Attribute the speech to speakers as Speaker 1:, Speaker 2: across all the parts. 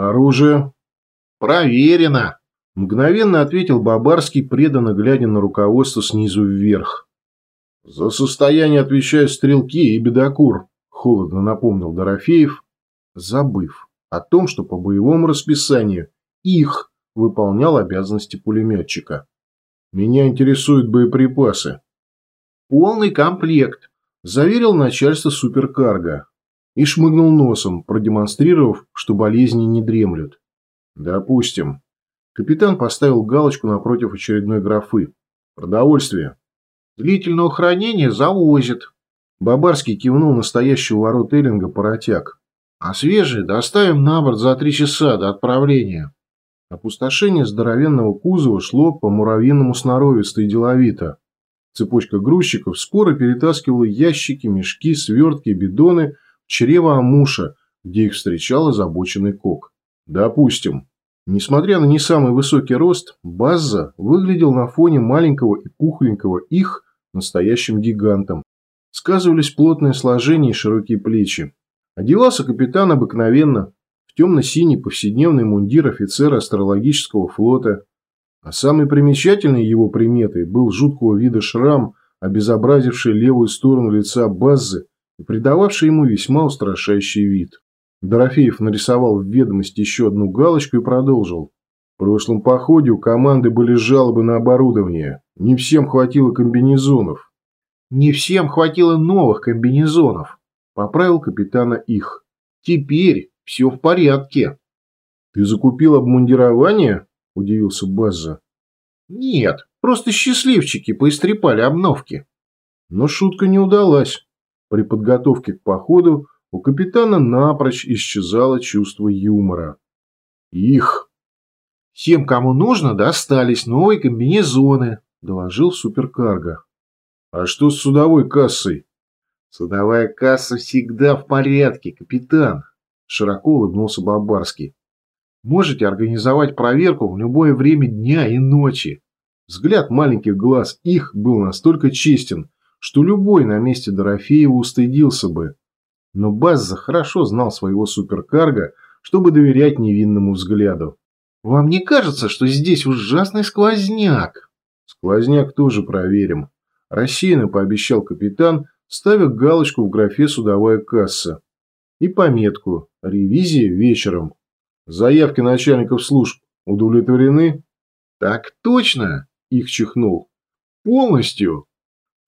Speaker 1: Оружие?
Speaker 2: Проверено.
Speaker 1: Мгновенно ответил Бабарский, преданно глядя на руководство снизу вверх. За состояние отвечают стрелки и бедокур, холодно напомнил Дорофеев, забыв о том, что по боевому расписанию их выполнял обязанности пулеметчика. Меня интересуют боеприпасы.
Speaker 2: Полный комплект, заверил начальство суперкарго и шмыгнул носом, продемонстрировав, что болезни не дремлют.
Speaker 1: Допустим. Капитан поставил галочку напротив очередной графы. Продовольствие.
Speaker 2: Длительного хранения завозит.
Speaker 1: Бабарский кивнул настоящего ворот Эллинга поротяг.
Speaker 2: А свежие доставим на борт за три часа до отправления.
Speaker 1: Опустошение здоровенного кузова шло по муравьиному сноровисто и деловито. Цепочка грузчиков скоро перетаскивала ящики, мешки, свертки, бидоны в чрево Амуша, где их встречал озабоченный кок. Допустим. Несмотря на не самый высокий рост, Базза выглядел на фоне маленького и пухленького их настоящим гигантом. Сказывались плотное сложение и широкие плечи. Одевался капитан обыкновенно, в темно-синий повседневный мундир офицера астрологического флота, а самой примечательной его приметой был жуткого вида шрам, обезобразивший левую сторону лица Баззы придававший ему весьма устрашающий вид. Дорофеев нарисовал в ведомости еще одну галочку и продолжил. В прошлом походе у команды были жалобы на оборудование. Не всем хватило комбинезонов.
Speaker 2: Не всем хватило новых комбинезонов. Поправил капитана их. Теперь все в порядке.
Speaker 1: Ты закупил обмундирование? Удивился Базза.
Speaker 2: Нет, просто счастливчики поистрепали обновки.
Speaker 1: Но шутка не удалась. При подготовке к походу у капитана напрочь исчезало чувство юмора. Их.
Speaker 2: Всем, кому нужно, достались новые комбинезоны, доложил суперкарго.
Speaker 1: А что с судовой кассой?
Speaker 2: Судовая касса всегда в порядке, капитан, широко улыбнулся Бабарский. Можете организовать проверку в любое время дня и ночи. Взгляд маленьких глаз их был настолько честен, что любой на месте Дорофеева устыдился бы. Но Базза хорошо знал своего суперкарга, чтобы доверять невинному взгляду. «Вам не кажется, что здесь ужасный сквозняк?»
Speaker 1: «Сквозняк тоже проверим», – рассеянно пообещал капитан, ставя галочку в графе «Судовая касса» и пометку «Ревизия вечером». Заявки начальников служб удовлетворены?
Speaker 2: Так точно, их чихнул.
Speaker 1: Полностью.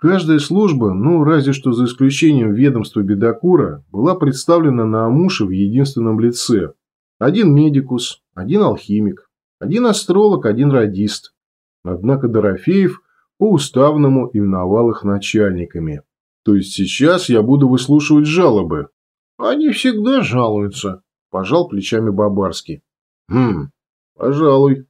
Speaker 1: Каждая служба, ну разве что за исключением ведомства Бедокура, была представлена на Амуше в единственном лице. Один медикус, один алхимик, один астролог, один радист. Однако Дорофеев по уставному именовал их начальниками. То есть сейчас я буду выслушивать жалобы.
Speaker 2: Они всегда жалуются, пожал плечами Бабарский.
Speaker 1: Хм, пожалуй.